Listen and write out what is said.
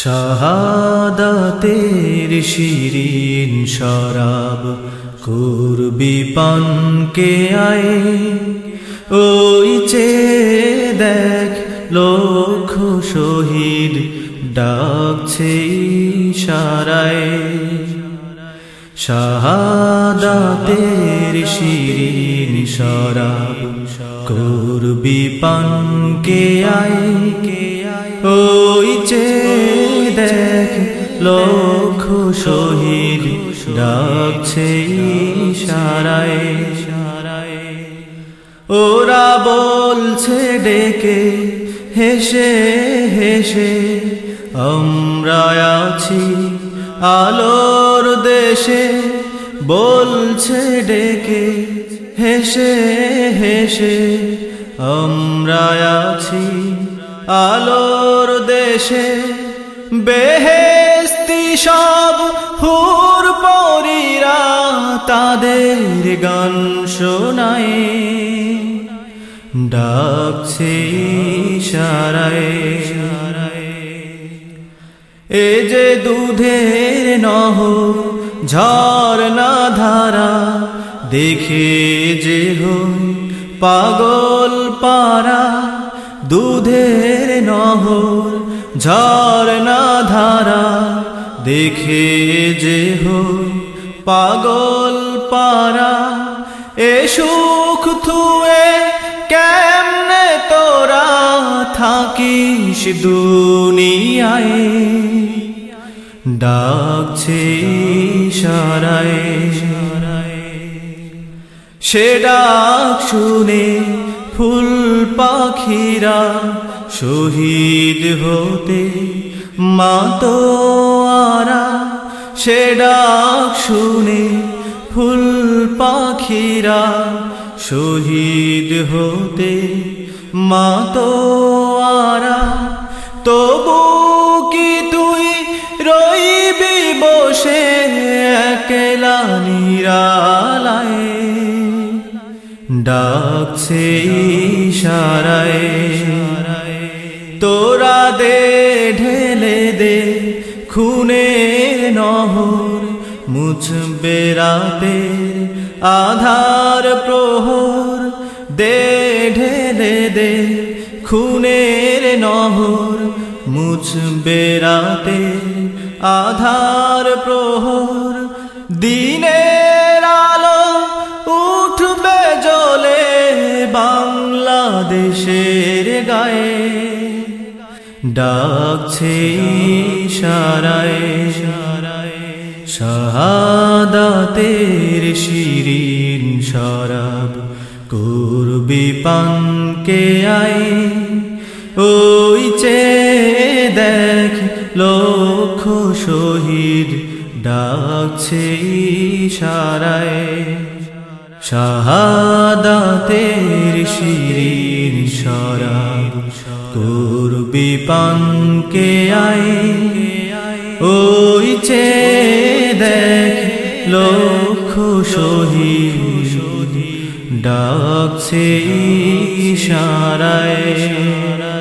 শাহাদাতের শিরিন শরাব করবি পানকে আয়। ওই চে দেখ লক্ষ শহীদ ডাকছে সারায় শাহাদাতের শিরিন শরাব করবি পানকে আয়। ওই শহীদ ডাকছে সারায় ওরা বলছে, ডেকে হেসে হেসে আমরা আছি। আলোর দেশে বলছে, ডেকে হেসে হেসে আমরা আছি। আলোর দেশে বেহেস্তি সব তাদের গান শোনায়। ডাকছে সারায় এ যে দুধের নহ, ঝর্ণা ধারা, দেখে যে হই পাগল পারা দুধের নহর ঝর্ণা ধারা, দেখে যে হই পাগল পারা এ সুখ থুয়ে কেমনে তোরা থাকিস দুনিয়ায়? ডাকছে সারায় সে ডাক শুনে ফুল পাখিরা শহীদ হতে মাতো আরা সে ডাক শুনে ফুল পাখিরা শহীদ হতে মাতো আরা। তবু কি তুই রইবি বসে একলা নিরালায়? ডাকছে সারায় তোরা দে, ঢেলে দে খুনের নহর, মুছবে রাতের আধার প্রহর। দে ঢেলে দে খুনের নহর, মুছবে রাতের আধার প্রহর। দিনের আলো উঠবে জলে বাংলাদেশের গায়ে। ডাকছে সারায় সারায় শাহাদাতের শিরিন শরাব করবি পানকে আই, ওই চে দেখ লক্ষ শহীদ ডাকছে সারায় শাহাদাতের শিরিন শরাব করবি পানকে আই ওই চে দেখ লক্ষ সে ডাকছে সারায়